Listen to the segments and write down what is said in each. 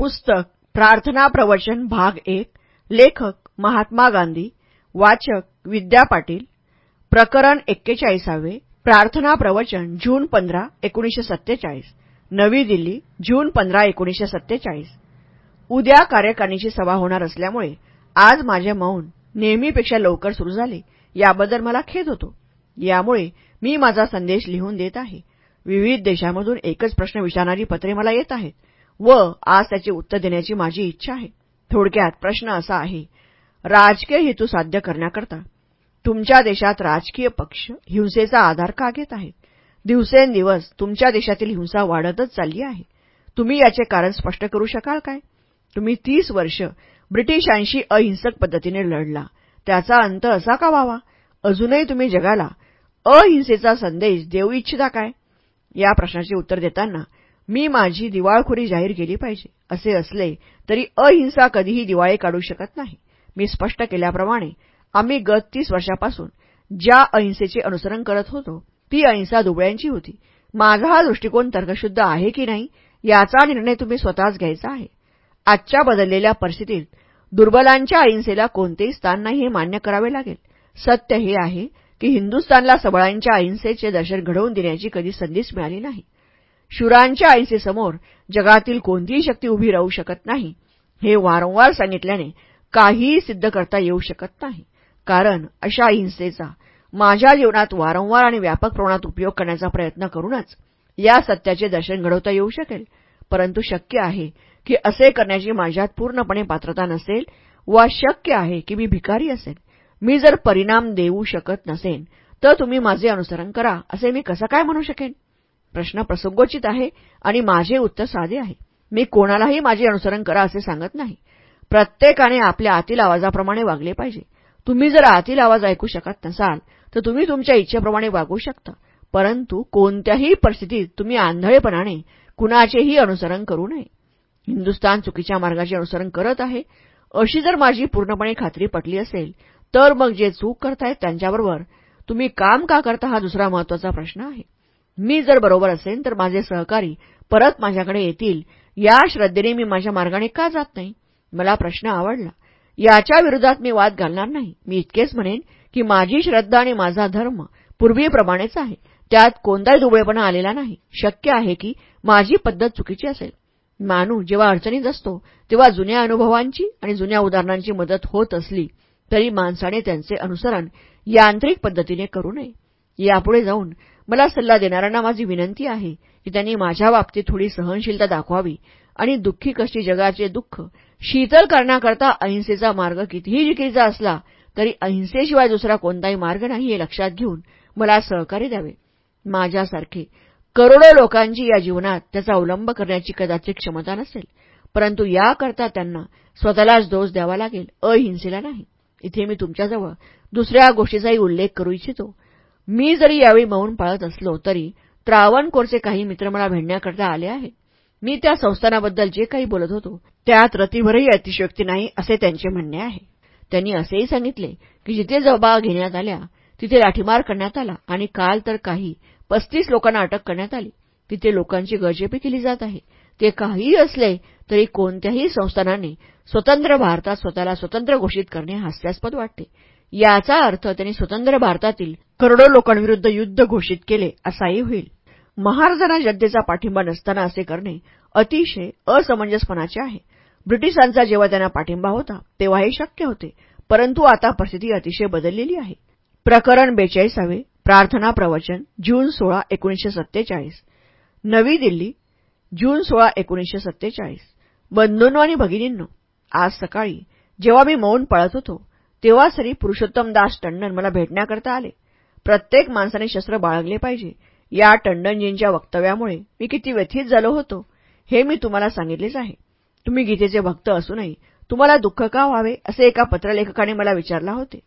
पुस्तक प्रार्थना प्रवचन भाग एक लेखक महात्मा गांधी वाचक विद्या पाटील प्रकरण एक्केचाळीसावे प्रार्थना प्रवचन जून पंधरा एकोणीसशे सत्तेचाळीस नवी दिल्ली जून पंधरा एकोणीसशे सत्तेचाळीस. उद्या कार्यकारिणीची सभा होणार असल्यामुळे आज माझे मौन नेहमीपेक्षा लवकर सुरू झाले याबद्दल मला खेद होतो. यामुळे मी माझा संदेश लिहून देत आहे. विविध देशांमधून एकच प्रश्न विचारणारी पत्रे मला येत आहेत. व आज त्याचे उत्तर देण्याची माझी इच्छा आहे. थोडक्यात प्रश्न असा आहे राजकीय हेतू साध्य करण्याकरता तुमच्या देशात राजकीय पक्ष हिंसेचा आधार का घेत आहेत? दिवसेंदिवस तुमच्या देशातील हिंसा वाढतच चालली आहे. तुम्ही याचे कारण स्पष्ट करू शकाल काय? तुम्ही तीस वर्ष ब्रिटिशांशी अहिंसक पद्धतीने लढला. त्याचा अंत असा का व्हावा? अजूनही तुम्ही जगाला अहिंसेचा संदेश देऊ इच्छिता काय? या प्रश्नाचे उत्तर देताना मी माझी दिवाळखोरी जाहीर केली पाहिजे. असे असले तरी अहिंसा कधीही दिवाळे काढू शकत नाही. मी स्पष्ट केल्याप्रमाणे आम्ही गत तीस वर्षापासून ज्या अहिंसेचे अनुसरण करत होतो ती अहिंसा दुबळ्यांची होती. माझा हा दृष्टिकोन तर्कशुद्ध आहे की नाही याचा निर्णय तुम्ही स्वतःच घ्यायचा आहे. आजच्या बदललेल्या परिस्थितीत दुर्बलांच्या अहिंसेला कोणतेही स्थान नाही हे मान्य करावे लागेल. सत्य हे आहे की हिंदुस्थानला सबळांच्या अहिंसेचे दर्शन घडवून देण्याची कधी संधीच मिळाली नाही. शुरांच्या अहिंसेसमोर जगातील कोणतीही शक्ती उभी राहू शकत नाही हे वारंवार सांगितल्याने काहीही सिद्ध करता येऊ शकत नाही. कारण अशा अहिंसेचा माझ्या जीवनात वारंवार आणि व्यापक प्रमाणात उपयोग करण्याचा प्रयत्न करूनच या सत्याचे दर्शन घडवता येऊ शकेल. परंतु शक्य आहे की असे करण्याची माझ्यात पूर्णपणे पात्रता नसेल वा शक्य आहे की मी भिकारी असेल. मी जर परिणाम देऊ शकत नसेन तर तुम्ही माझे अनुसरण करा असे मी कसं काय म्हणू शकेन? प्रश्न प्रसंगोचित आहे आणि माझे उत्तर साधे आहे. मी कोणालाही माझे अनुसरण करा असे सांगत नाही. प्रत्येकाने आपल्या आतील आवाजाप्रमाणे वागले पाहिजे. तुम्ही जर आतील आवाज ऐकू शकत नसाल तर तुम्ही तुमच्या इच्छेप्रमाणे वागू शकता. परंतु कोणत्याही परिस्थितीत तुम्ही आंधळेपणाने कुणाचेही अनुसरण करू नये. हिंदुस्तान चुकीच्या मार्गाचे अनुसरण करत आहे. अशी जर माझी पूर्णपणे खात्री पटली असेल तर मग जे चूक करतायत त्यांच्याबरोबर तुम्ही काम का करता हा दुसरा महत्त्वाचा प्रश्न आहे. मी जर बरोबर असेन तर माझे सहकारी परत माझ्याकडे येतील. या श्रद्धेने मी माझ्या मार्गाने का जात नाही? मला प्रश्न आवडला. याच्या विरोधात मी वाद घालणार नाही. मी इतकेच म्हणेन की माझी श्रद्धा आणि माझा धर्म पूर्वीप्रमाणेच आहे. त्यात कोणताही दुबळेपणा आलेला नाही. शक्य आहे की माझी पद्धत चुकीची असेल. माणूस जेव्हा अडचणीत असतो तेव्हा जुन्या अनुभवांची आणि जुन्या उदाहरणांची मदत होत असली तरी माणसाने त्यांचे अनुसरण यांत्रिक पद्धतीने करू नये. यापुढे जाऊन मला सल्ला देणाऱ्यांना माझी विनंती आहे की त्यांनी माझ्या बाबतीत थोडी सहनशीलता दाखवावी आणि दुःखी कष्टी जगाचे दुःख शीतल करण्याकरता अहिंसेचा मार्ग कितीही जिकिरीचा असला तरी अहिंसेशिवाय दुसरा कोणताही मार्ग नाही हे लक्षात घेऊन मला सहकार्य द्यावे. माझ्यासारखे करोडो लोकांची या जीवनात त्याचा अवलंब करण्याची कदाचित क्षमता नसेल परंतु याकरता त्यांना स्वतःलाच दोष द्यावा लागेल अहिंसेला नाही. इथे मी तुमच्याजवळ दुसऱ्या गोष्टीचाही उल्लेख करू इच्छितो. मी जरी यावेळी मौन पाळत असलो तरी त्रावणकोरचे काही मित्र मला भेटण्याकरता आले आहेत. मी त्या संस्थानाबद्दल जे काही बोलत होतो त्यात रतीभरही अतिशयोक्ती नाही असे त्यांचे म्हणणे आहे. त्यांनी असेही सांगितले की जिथे जबा घेण्यात आल्या तिथे लाठीमार करण्यात आला आणि काल तर काही पस्तीस लोकांना अटक करण्यात आली. तिथे लोकांची गरजेपी केली जात आहे. ते काहीही असले तरी कोणत्याही संस्थानाने स्वतंत्र भारतात स्वतःला स्वतंत्र घोषित करणे हास्यास्पद वाटते. याचा अर्थ त्यांनी स्वतंत्र भारतातील करोडो लोकांविरुद्ध युद्ध घोषित केले असाही होईल. महाराजांना जनतेचा पाठिंबा नसताना असे करणे अतिशय असमंजसपणाचे आहे. ब्रिटिशांचा जेव्हा त्यांना पाठिंबा होता तेव्हा हे शक्य होते परंतु आता परिस्थिती अतिशय बदललेली आहे. प्रकरण बेचाळीसावे प्रार्थना प्रवचन जून सोळा एकोणीसशे सत्तेचाळीस. नवी दिल्ली जून सोळा एकोणीसशे सत्तेचाळीस. बंधूंनो आणि भगिनींनो आज सकाळी जेव्हा मी मौन पळत होतो तेव्हा सरी पुरुषोत्तम दास टंडन मला भेटण्याकरता आले. प्रत्येक माणसाने शस्त्र बाळगले पाहिजे. या टंडनजींच्या वक्तव्यामुळे मी किती व्यथित झालो होतो हे मी तुम्हाला सांगितलेच आहे. तुम्ही गीतेचे भक्त असूनही तुम्हाला दुःख का व्हावे असे एका पत्रलेखकाने मला विचारला होते.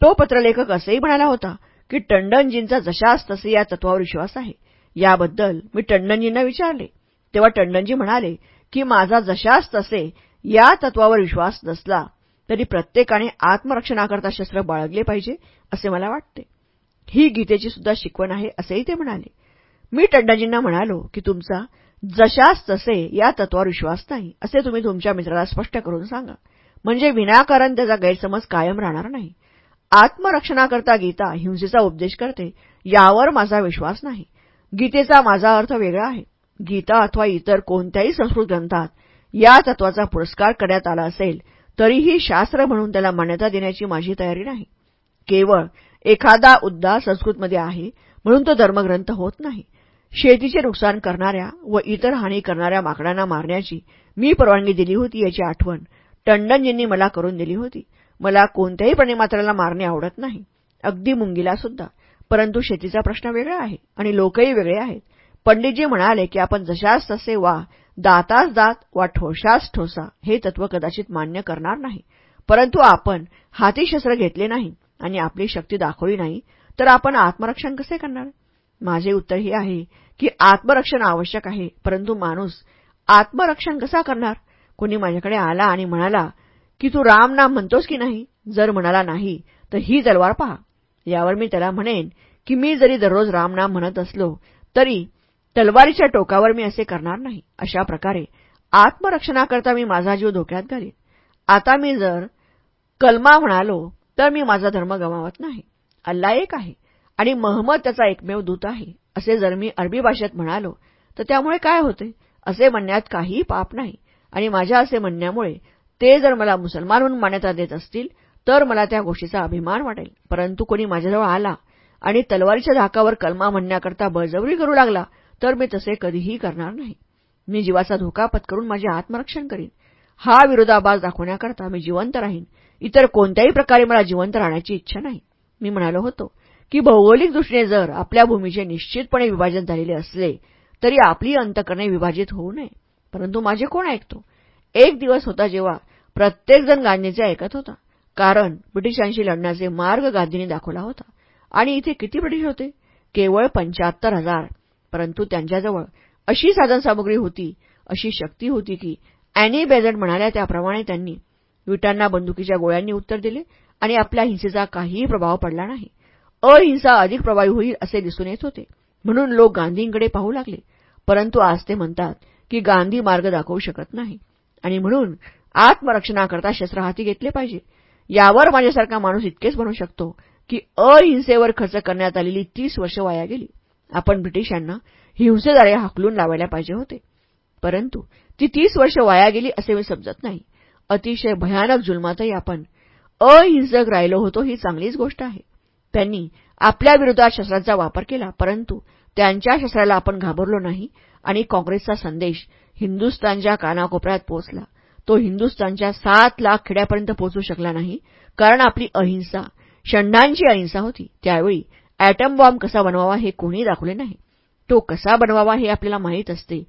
तो पत्रलेखक असेही म्हणाला होता की टंडनजींचा जशास तसे या तत्वावर विश्वास आहे. याबद्दल मी टंडनजींना विचारले. तेव्हा टंडनजी म्हणाले की माझा जशास तसे या तत्वावर विश्वास नसला तरी प्रत्येकाने आत्मरक्षणाकरता शस्त्र बाळगले पाहिजे असे मला वाटते. ही गीतेची सुद्धा शिकवण आहे असेही ते म्हणाले. मी टड्डाजींना म्हणालो की तुमचा जशास तसे या तत्वावर विश्वास नाही असे तुम्ही तुमच्या मित्राला स्पष्ट करून सांगा. म्हणजे विनाकारण त्याचा गैरसमज कायम राहणार नाही. आत्मरक्षणाकरता गीता हिंसेचा उपदेश करते यावर माझा विश्वास नाही. गीतेचा माझा अर्थ वेगळा आहे. गीता अथवा इतर कोणत्याही संस्कृत ग्रंथात या तत्वाचा पुरस्कार करण्यात आला असेल तरीही शास्त्र म्हणून त्याला मान्यता देण्याची माझी तयारी नाही. केवळ एखादा उद्दा संस्कृतमध्ये आहे म्हणून तो धर्मग्रंथ होत नाही. शेतीचे नुकसान करणाऱ्या व इतर हानी करणाऱ्या माकडांना मारण्याची मी परवानगी दिली होती याची आठवण टंडनजींनी मला करून दिली होती. मला कोणत्याही प्राणीमात्राला मारणे आवडत नाही. अगदी मुंगीला सुद्धा. परंतु शेतीचा प्रश्न वेगळा आहे आणि लोकही वेगळे आहेत. पंडितजी म्हणाले की आपण जशास तसे वा दातास दात वा ठोशास ठोसा हे तत्व कदाचित मान्य करणार नाही. परंतु आपण हाती शस्त्र घेतले नाही आणि आपली शक्ती दाखवली नाही तर आपण आत्मरक्षण कसे करणार? माझे उत्तर हे आहे की आत्मरक्षण आवश्यक आहे परंतु माणूस आत्मरक्षण कसा करणार? कोणी माझ्याकडे आला आणि म्हणाला की तू राम नाम म्हणतोस की नाही? जर म्हणाला नाही तर ही तलवार पहा. यावर मी त्याला म्हणेन की मी जरी दररोज रामनाम म्हणत असलो तरी तलवारीच्या टोकावर मी असे करणार नाही. अशा प्रकारे आत्मरक्षणाकरता मी माझा जीव धोक्यात घालीन. आता मी जर कलमा म्हणालो तर मी माझा धर्म गमावत नाही. अल्ला एक आहे आणि महम्मद त्याचा एकमेव दूत आहे. असे जर मी अरबी भाषेत म्हणालो तर त्यामुळे काय होते? असे म्हणण्यात काहीही पाप नाही. आणि माझ्या असे म्हणण्यामुळे ते जर मला मुसलमान म्हणून मान्यता देत असतील तर मला त्या गोष्टीचा अभिमान वाटेल. परंतु कोणी माझ्याजवळ आला आणि तलवारीच्या धाकावर कलमा म्हणण्याकरता बळजबरी करू लागला तर मी तसे कधीही करणार नाही. मी जीवाचा धोका पत्करून माझे आत्मरक्षण करीन. हा विरोधाभास दाखवण्याकरता मी जिवंत राहीन. इतर कोणत्याही प्रकारे मला जिवंत राहण्याची इच्छा नाही. मी म्हणालो होतो की भौगोलिक दृष्टीने जर आपल्या भूमीचे निश्चितपणे विभाजन झालेले असले तरी आपली अंतकरणे विभाजित होऊ नये. परंतु माझे कोण ऐकतो? एक दिवस होता जेव्हा प्रत्येकजण गांधीचे ऐकत होता. कारण ब्रिटिशांशी लढण्याचे मार्ग गांधींनी दाखवला होता. आणि इथे किती ब्रिटिश होते? केवळ पंच्याहत्तर हजार. परंतु त्यांच्याजवळ अशी साधनसामुग्री होती अशी शक्ती होती की अॅनी बेझंट म्हणाल्या त्याप्रमाणे त्यांनी विटांना बंदुकीच्या गोळ्यांनी उत्तर दिले आणि आपल्या हिंसेचा काहीही प्रभाव पडला नाही. अहिंसा अधिक प्रभावी होईल असे दिसून येत होते. म्हणून लोक गांधींकडे पाहू लागले. परंतु आज ते म्हणतात की गांधी मार्ग दाखवू शकत नाही. आणि म्हणून आत्मरक्षणाकरता शस्त्र हाती घेतले पाहिजे. यावर माझ्यासारखा माणूस इतकेच म्हणू शकतो की अहिंसेवर खर्च करण्यात आलेली तीस वर्ष वाया गेली. आपण ब्रिटिशांना हिंसेद्वारे हाकलून लावायला पाहिजे होते. परंतु ती तीस वर्ष वाया गेली असे मी समजत नाही. अतिशय भयानक जुलमातही आपण अहिंसक राहिलो होतो ही चांगलीच गोष्ट आहे. त्यांनी आपल्या विरोधात शस्त्रांचा वापर केला परंतु त्यांच्या शस्त्राला आपण घाबरलो नाही आणि काँग्रेसचा संदेश हिंदुस्थानच्या कानाकोपऱ्यात पोहोचला. तो हिंदुस्थानच्या सात लाख खेड्यापर्यंत पोहोचू शकला नाही कारण आपली अहिंसा षंडांची अहिंसा होती. त्यावेळी ॲटम बॉम्ब कसा बनवावा हे कोणी दाखवले नाही. तो कसा बनवावा हे आपल्याला माहीत असते.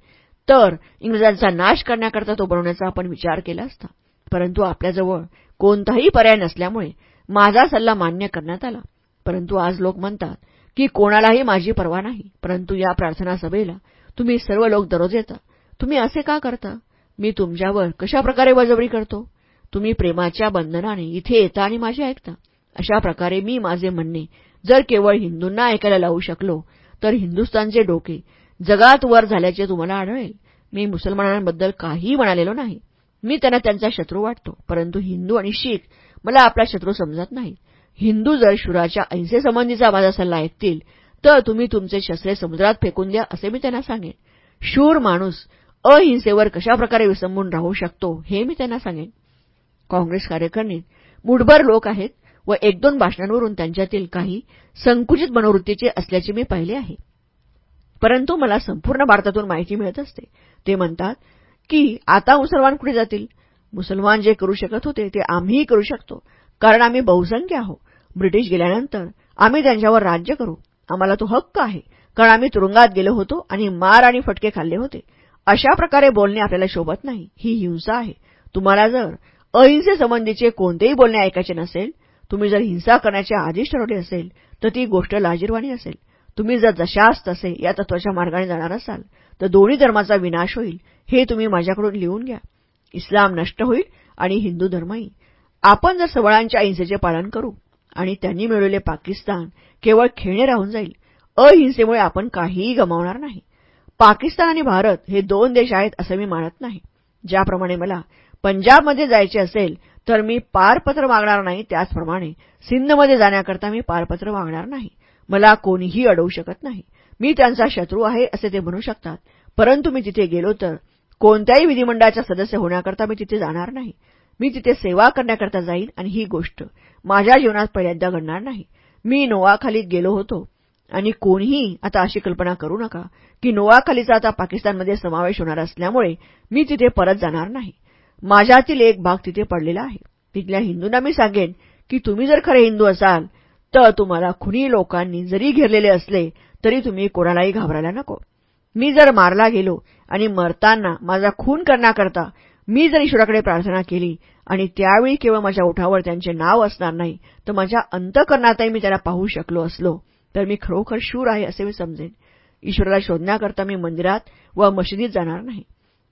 तर इंग्रजांचा नाश करण्याकरता तो बनवण्याचा आपण विचार केला असता. परंतु आपल्याजवळ कोणताही पर्याय नसल्यामुळे माझा सल्ला मान्य करण्यात आला. परंतु आज लोक म्हणतात की कोणालाही माझी पर्वा नाही. परंतु या प्रार्थना सभेला तुम्ही सर्व लोक दररोज येता. तुम्ही असे का करता? मी तुमच्यावर कशाप्रकारे बळजबरी करतो? तुम्ही प्रेमाच्या बंधनाने इथे येता आणि माझे ऐकता. अशा प्रकारे मी माझे म्हणणे जर केवळ हिंदूंना ऐकायला लावू शकलो तर हिंदुस्तानचे डोके जगात वर झाल्याचे तुम्हाला आढळेल. मी मुसलमानांबद्दल काहीही म्हणालेलो नाही. मी त्यांना त्यांचा शत्रू वाटतो परंतु हिंदू आणि शीख मला आपला शत्रू समजत नाही हिंदू जर शुराच्या अहिंसेसंबंधीचा माझा सल्ला ऐकतील तर तुम्ही तुमचे शस्त्रे समुद्रात फेकून द्या असे मी त्यांना सांगेन. शूर माणूस अहिंसेवर कशाप्रकारे विसंबून राहू शकतो हे मी त्यांना सांगेन. काँग्रेस कार्यकर्ते मुठभर लोक आहेत व एक दोन भाषणांवरून त्यांच्यातील काही संकुचित मनोवृत्तीचे असल्याचे मी पाहिले आहे. परंतु मला संपूर्ण भारतातून माहिती मिळत असते. ते म्हणतात की आता मुसलमान कुठे जातील? मुसलमान जे करू शकत होते ते आम्हीही करू शकतो. कारण आम्ही बहुसंख्य आहोत. ब्रिटिश गेल्यानंतर आम्ही त्यांच्यावर राज्य करू. आम्हाला तो हक्क आहे. कारण आम्ही तुरुंगात गेलो होतो आणि मार आणि फटके खाल्ले होते. अशा प्रकारे बोलणे आपल्याला शोभत नाही. ही हिंसा आहे. तुम्हाला जर अहिंसेसंबंधीचे कोणतेही बोलणे ऐकायचे नसेल तुम्ही जर हिंसा करण्याचे आधीच ठरवले असेल तर ती गोष्ट लाजीरवाणी असेल. तुम्ही जर जशास तसे या तत्वाच्या मार्गाने जाणार असाल तर दोन्ही धर्माचा विनाश होईल हे तुम्ही माझ्याकडून लिहून घ्या. इस्लाम नष्ट होईल आणि हिंदू धर्मही. आपण जर सवळांच्या अहिंसेचे पालन करू आणि त्यांनी मिळवलेले पाकिस्तान केवळ खेळणे राहून जाईल अहिंसेमुळे आपण काहीही गमावणार नाही. पाकिस्तान आणि भारत हे दोन देश आहेत असं मी मानत नाही. ज्याप्रमाणे मला पंजाबमध्ये जायचे असेल तर मी पारपत्र मागणार नाही त्याचप्रमाणे सिंधमध्ये जाण्याकरता मी पारपत्र मागणार नाही. मला कोणीही अडवू शकत नाही. मी त्यांचा शत्रू आहे असे ते म्हणू शकतात. परंतु मी तिथे गेलो तर कोणत्याही विधिमंडळाचा सदस्य होण्याकरता मी तिथे जाणार नाही. मी तिथे सेवा करण्याकरता जाईन आणि ही गोष्ट माझ्या जीवनात पहिल्यांदा घडणार नाही. मी नोवाखालीत गेलो होतो. आणि कोणीही आता अशी कल्पना करू नका की नोवाखालीचा आता पाकिस्तानमध्ये समावेश होणार असल्यामुळे मी तिथे परत जाणार नाही. माझ्यातील एक भाग तिथे पडलेला आहे. तिथल्या हिंदूंना मी सांगेन की तुम्ही जर खरे हिंदू असाल तर तुम्हाला खुनी लोकांनी जरी घेरलेले असले तरी तुम्ही कोणालाही घाबरायला नको. मी जर मारला गेलो आणि मरताना माझा खून करण्याकरता मी जर ईश्वराकडे प्रार्थना केली आणि त्यावेळी केवळ माझ्या ओठावर त्यांचे नाव असणार नाही तर माझ्या अंतकरणातही मी त्याला पाहू शकलो असलो तर मी खरोखर शूर आहे असे मी समजेन. ईश्वराला शोधण्याकरता मी मंदिरात व मशिदीत जाणार नाही.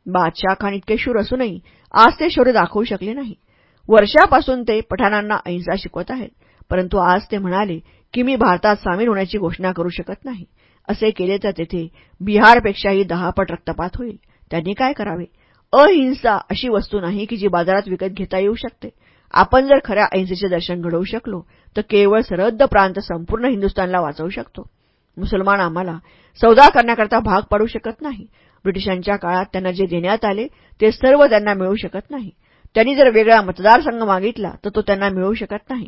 बादशाह खान इतके शूर असूनही आज ते शौर्य दाखवू शकले नाही. वर्षापासून ते पठाणांना अहिंसा शिकवत आहेत परंतु आज ते म्हणाले की मी भारतात सामील होण्याची घोषणा करू शकत नाही. असे केले तर तेथे बिहारपेक्षाही दहापट रक्तपात होईल. त्यांनी काय करावे? अहिंसा अशी वस्तू नाही की जी बाजारात विकत घेता येऊ शकते. आपण जर खऱ्या अहिंसेचे दर्शन घडवू शकलो तर केवळ सरहद्द प्रांत संपूर्ण हिंदुस्थानला वाचवू शकतो. मुसलमान आम्हाला सौदा करण्याकरता भाग पाडू शकत नाही. ब्रिटिशांच्या काळात त्यांना जे देण्यात आले ते सर्व त्यांना मिळू शकत नाही. त्यांनी जर वेगळा मतदारसंघ मागितला तर तो त्यांना मिळू शकत नाही.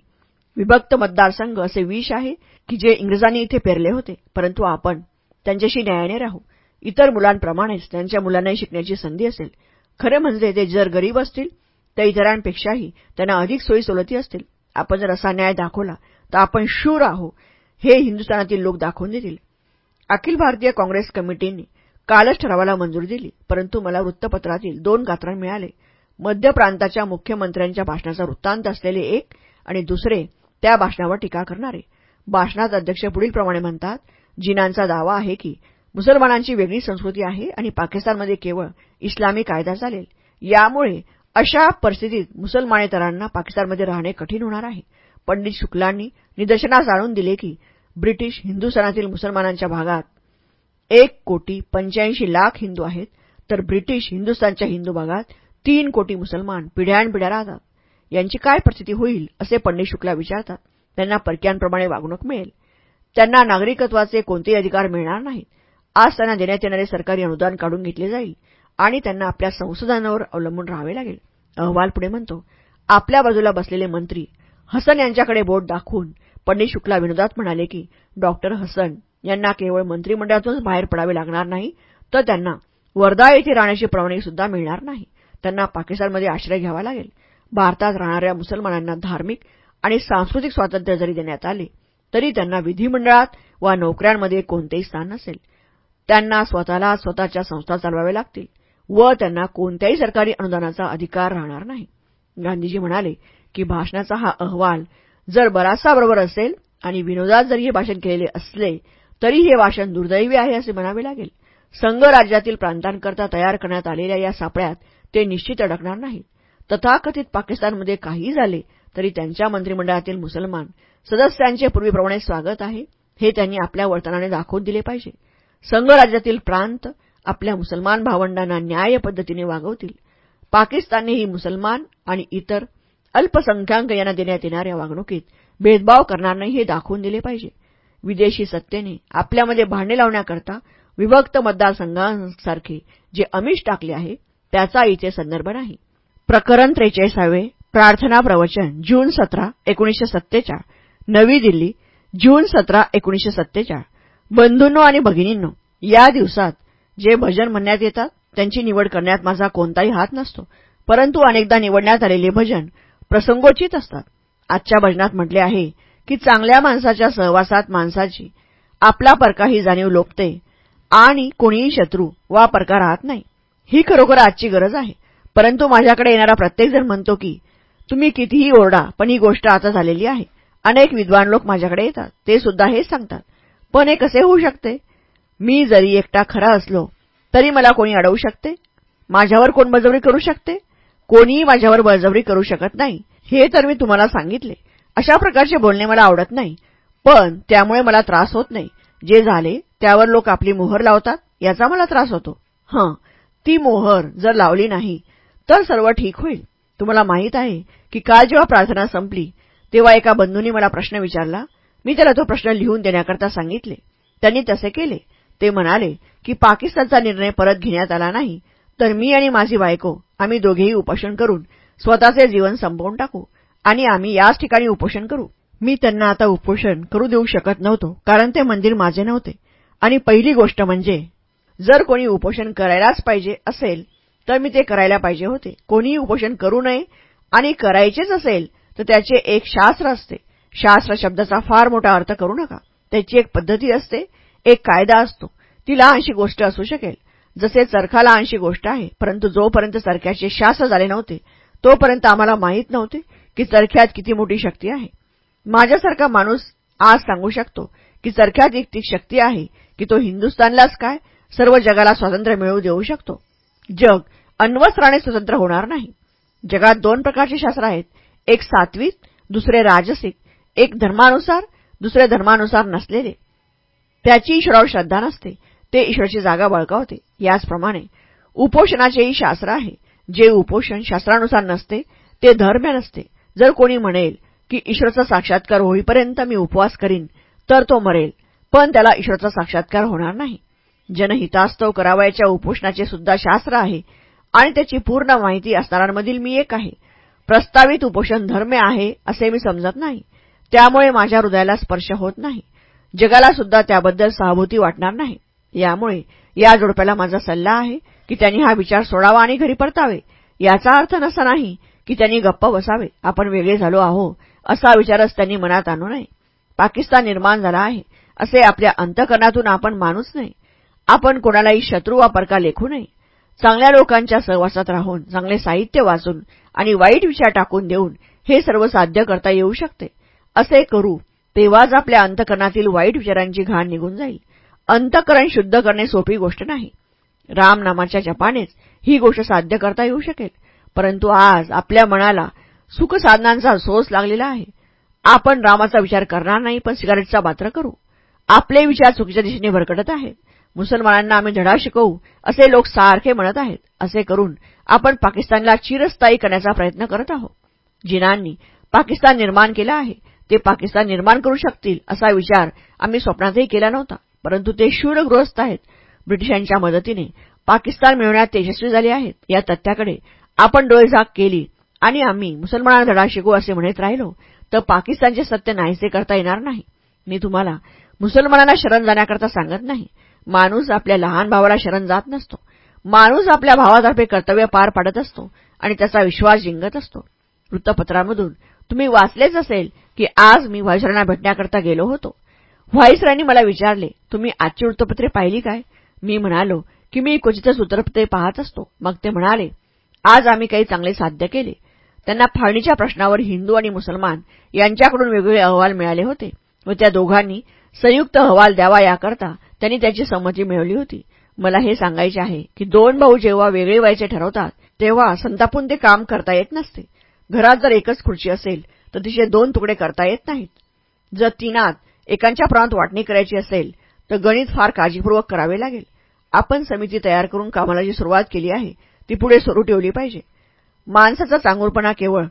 विभक्त मतदारसंघ असे विष आहे की जे इंग्रजांनी इथे पेरले होते. परंतु आपण त्यांच्याशी न्यायाने राहू. इतर मुलांप्रमाणेच त्यांच्या मुलांनाही शिकण्याची संधी असेल. खरे म्हणजे ते जर गरीब असतील तर इतरांपेक्षाही त्यांना अधिक सोयी सवलती असतील. आपण जर असा न्याय दाखवला तर आपण शूर आहो हे हिंदुस्थानातील लोक दाखवून देतील. अखिल भारतीय काँग्रेस कमिटीने कालच ठरावाला मंजुरी दिली. परंतु मला वृत्तपत्रातील दोन गात्रा मिळाले. मध्य प्रांताच्या मुख्यमंत्र्यांच्या भाषणाचा वृत्तांत असलेले एक आणि दुसरे त्या भाषणावर टीका करणारे. भाषणात अध्यक्ष पुढीलप्रमाणे म्हणतात जिनांचा दावा आहे की मुसलमानांची वेगळी संस्कृती आहे आणि पाकिस्तानमध्ये केवळ इस्लामी कायदा चालेल. यामुळे अशा परिस्थितीत मुसलमानेतरांना पाकिस्तानमध्ये राहणे कठीण होणार आहे. पंडित शुक्लांनी निदर्शनास आणून दिले की ब्रिटिश हिंदुस्थानातील मुसलमानांच्या भागात एक कोटी पंच्याऐंशी लाख हिंदू आहेत तर ब्रिटिश हिंदुस्थानच्या हिंदू भागात तीन कोटी मुसलमान पिढ्यानपिढ्या राहतात. यांची काय परिस्थिती होईल असे पंडित शुक्ला विचारतात. त्यांना परक्यांप्रमाणे वागणूक मिळेल. त्यांना नागरिकत्वाचे कोणतेही अधिकार मिळणार नाहीत. आज त्यांना देण्यात येणारे सरकारी अनुदान काढून घेतले जाईल आणि त्यांना आपल्या संसदांवर अवलंबून राहावे लागेल. अहवाल पुढे म्हणतो आपल्या बाजूला बसलेले मंत्री हसन यांच्याकडे बोट दाखवून पंडित शुक्ला विनोदात म्हणाले की डॉक्टर हसन यांना केवळ मंत्रिमंडळातूनच बाहेर पडावे लागणार नाही तर त्यांना वर्धा येथे राहण्याची परवानगी सुद्धा मिळणार नाही. त्यांना पाकिस्तानमध्ये आश्रय घ्यावा लागेल. भारतात राहणाऱ्या मुसलमानांना धार्मिक आणि सांस्कृतिक स्वातंत्र्य जरी देण्यात आले तरी त्यांना विधिमंडळात वा नोकऱ्यांमध्ये कोणतेही स्थान नसेल. त्यांना स्वतःला स्वतःच्या संस्था चालवावे लागतील व त्यांना कोणत्याही सरकारी अनुदानाचा अधिकार राहणार नाही. गांधीजी म्हणाले की भाषणाचा हा अहवाल जर बराचसा बरोबर असेल आणि विनोदात जरी हे भाषण केलेले असले तरी हे वाषण दुर्दैवी आहे असे म्हणावे लागेल. संघ राज्यातील प्रांतांकरता तयार करण्यात आलेल्या या सापळ्यात ते निश्चित अडकणार नाहीत. तथाकथित पाकिस्तानमध्ये काही झाले तरी त्यांच्या मंत्रिमंडळातील मुसलमान सदस्यांचे पूर्वीप्रमाणे स्वागत आहे हे त्यांनी आपल्या वर्तनाने दाखवून दिले पाहिजे. संघ राज्यातील प्रांत आपल्या मुसलमान भावंडांना न्याय पद्धतीने वागवतील. पाकिस्ताननेही मुसलमान आणि इतर अल्पसंख्याक यांना देण्यात येणाऱ्या वागणुकीत भेदभाव करणार नाही हे दाखवून दिले पाहिजे. विदेशी सत्तेने आपल्यामध्ये भांडणे लावण्याकरता विभक्त मतदारसंघांसारखे जे अमिष टाकले आहे त्याचा इथे संदर्भ नाही. प्रकरण त्रेचाळीसावे प्रार्थना प्रवचन जून सतरा एकोणीसशे सत्तेचाळ. नवी दिल्ली जून सतरा एकोणीसशे सत्तेचाळ. बंधूंनो आणि भगिनींनो या दिवसात जे भजन म्हणण्यात येतात त्यांची निवड करण्यात माझा कोणताही हात नसतो. परंतु अनेकदा निवडण्यात आलेले भजन प्रसंगोचित असतात. आजच्या भजनात म्हटले आहे की चांगल्या माणसाच्या सहवासात माणसाची आपला परका ही जाणीव लोपते आणि कोणीही शत्रू वा परका राहत नाही. ही खरोखर आजची गरज आहे. परंतु माझ्याकडे येणारा प्रत्येकजण म्हणतो की तुम्ही कितीही ओरडा पण ही गोष्ट आता झालेली आहे. अनेक विद्वान लोक माझ्याकडे येतात. ते सुद्धा हेच सांगतात. पण हे कसे होऊ शकते? मी जरी एकटा खरा असलो तरी मला कोणी अडवू शकते? माझ्यावर कोण बळजबरी करू शकते? कोणीही माझ्यावर बळजबरी करू शकत नाही. हे तर मी तुम्हाला सांगितले. अशा प्रकारचे बोलणे मला आवडत नाही. पण त्यामुळे मला त्रास होत नाही. जे झाले त्यावर लोक आपली मोहर लावतात याचा मला त्रास होतो. हं ती मोहर जर लावली नाही तर सर्व ठीक होईल. तुम्हाला माहीत आहे की काल जेव्हा प्रार्थना संपली तेव्हा एका बंधूंनी मला प्रश्न विचारला. मी त्याला तो प्रश्न लिहून देण्याकरता सांगितले. त्यांनी तसे केले. ते म्हणाले की पाकिस्तानचा निर्णय परत घेण्यात आला नाही तर मी आणि माझी बायको आम्ही दोघेही उपोषण करून स्वतःचे जीवन संपवून टाकू. आणि आम्ही याच ठिकाणी उपोषण करू. मी त्यांना आता उपोषण करू देऊ शकत नव्हतो कारण ते मंदिर माझे नव्हते. आणि पहिली गोष्ट म्हणजे जर कोणी उपोषण करायलाच पाहिजे असेल तर मी ते करायला पाहिजे होते. कोणीही उपोषण करू नये आणि करायचेच असेल तर त्याचे एक शास्त्र असते. शास्त्र शब्दाचा फार मोठा अर्थ करू नका. त्याची एक पद्धती असते एक कायदा असतो. ती लहानशी गोष्ट असू शकेल. जसे चरखा लहानशी गोष्ट आहे परंतु जोपर्यंत चरख्याचे शास्त्र झाले नव्हते तोपर्यंत आम्हाला माहीत नव्हते की चरख्यात किती मोठी शक्ती आहे. माझ्यासारखा माणूस आज सांगू शकतो की चरख्यात इतकी शक्ती आहे की तो हिंदुस्थानलाच काय सर्व जगाला स्वातंत्र्य मिळवू देऊ शकतो. जग अन्वस्त्राने स्वतंत्र होणार नाही. जगात दोन प्रकारचे शास्त्र आहेत. एक सात्विक दुसरे राजसिक. एक धर्मानुसार दुसरे धर्मानुसार नसलेले. त्याची ईश्वरावर श्रद्धा नसते. ते ईश्वराची जागा बळकावते. याचप्रमाणे उपोषणाचेही शास्त्र आहे. जे उपोषण शास्त्रानुसार नसते ते धर्म्य नसते. जर कोणी म्हणेल की ईश्वराचा साक्षात्कार होईपर्यंत मी उपवास करीन तर तो मरेल. पण त्याला ईश्वराचा साक्षात्कार होणार नाही. जनहितास्तव करावयाच्या उपोषणाचे सुद्धा शास्त्र आहे आणि त्याची पूर्ण माहिती असणाऱ्यांमधील मी एक आहे. प्रस्तावित उपोषण धर्म आहे असे मी समजत नाही. त्यामुळे माझ्या हृदयाला स्पर्श होत नाही. जगाला सुद्धा त्याबद्दल सहाभूती वाटणार नाही. यामुळे या जोडप्याला माझा सल्ला आहे की त्यांनी हा विचार सोडावा आणि घरी परतावे. याचा अर्थ नसा नाही की त्यांनी गप्प बसावे. आपण वेगळे झालो आहो असा विचारच त्यांनी मनात आणू नये. पाकिस्तान निर्माण झाला आहे असे आपल्या अंतकरणातून आपण मानूच नये आपण कोणालाही शत्रू वा परका लेखू नये. चांगल्या लोकांच्या सहवासात राहून चांगले साहित्य वाचून आणि वाईट विचार टाकून देऊन हे सर्व साध्य करता येऊ शकते. असे करू तेव्हाच आपल्या अंतकरणातील वाईट विचारांची घाण निघून जाईल. अंतकरण शुद्ध करणे सोपी गोष्ट नाही. रामनामाच्या जपानेच ही गोष्ट साध्य करता येऊ शकेल. परंतु आज आपल्या मनाला सुखसाधनांचा सोस लागलेला आहे. आपण रामाचा विचार करणार नाही पण सिगारेटचा मात्र करू. आपले विचार चुकीच्या दिशेने भरकटत आहेत. मुसलमानांना आम्ही धडा शिकवू असे लोक सारखे म्हणत आहेत. असे करून आपण पाकिस्तानला चिरस्थायी करण्याचा प्रयत्न करत आहोत. जिनांनी पाकिस्तान निर्माण केला आहे. ते पाकिस्तान निर्माण करू शकतील असा विचार आम्ही स्वप्नातही केला नव्हता. परंतु ते शूरग्रस्त आहेत. ब्रिटिशांच्या मदतीने पाकिस्तान मिळवण्यात यशस्वी झाले आहेत. या तथ्याकडे आपण डोळेझाक केली आणि आम्ही मुसलमानांना धडा शिकू असे म्हणत राहिलो तर पाकिस्तानचे सत्य नाहीसे करता येणार नाही. मी तुम्हाला मुसलमानांना शरण जाण्याकरता सांगत नाही. माणूस आपल्या लहान भावाला शरण जात नसतो. माणूस आपल्या भावातर्फे कर्तव्य पार पाडत असतो आणि त्याचा विश्वास जिंकत असतो. वृत्तपत्रामधून तुम्ही वाचलेच असेल की आज मी व्हायसरांना भेटण्याकरता गेलो होतो. व्हाईसरांनी मला विचारले तुम्ही आजची वृत्तपत्रे पाहिली काय? मी म्हणालो की मी क्वचितच वृत्तपत्रे पाहत असतो. मग ते म्हणाले आज आम्ही काही चांगले साध्य केले. त्यांना फाळणीच्या प्रश्नावर हिंदू आणि मुसलमान यांच्याकडून वेगवेगळे अहवाल मिळाले होते व त्या दोघांनी संयुक्त अहवाल द्यावा याकरता त्यांनी त्याची संमती मिळवली होती. मला हे सांगायचे आहे की दोन भाऊ जेव्हा वेगळे व्हायचे ठरवतात तेव्हा संतापून ते काम करता येत नसते. घरात जर एकच खुर्ची असेल तर तिचे दोन तुकडे करता येत नाहीत. जर तिनात एकांच्या प्रमाणात वाटणी करायची असेल तर गणित फार काळजीपूर्वक करावे लागेल. आपण समिती तयार करून कामाला जी सुरुवात केली आहे ती पुढे सुरू ठेवली पाहिजे. माणसाचा चांगुलपणा केवळ